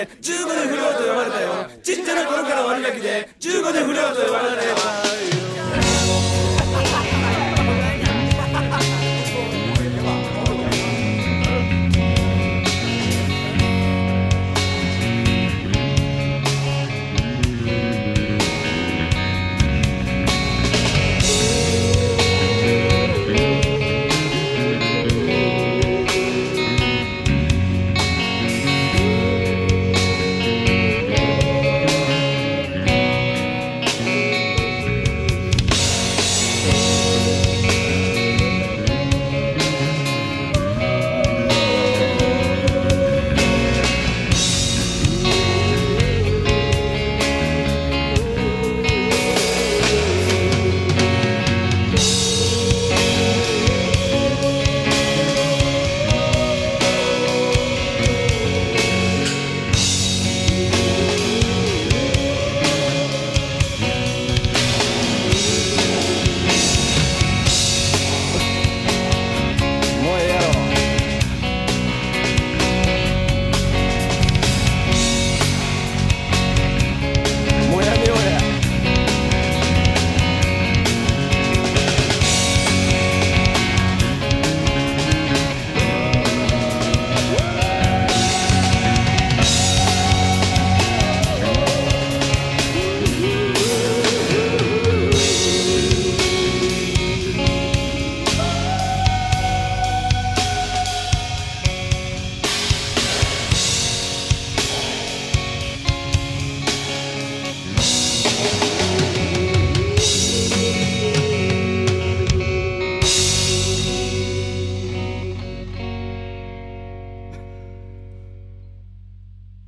で15で不良と呼ばれたよ。ちっちゃな頃から悪ガキで15で不良と呼ばれたよ。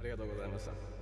ありがとうございました。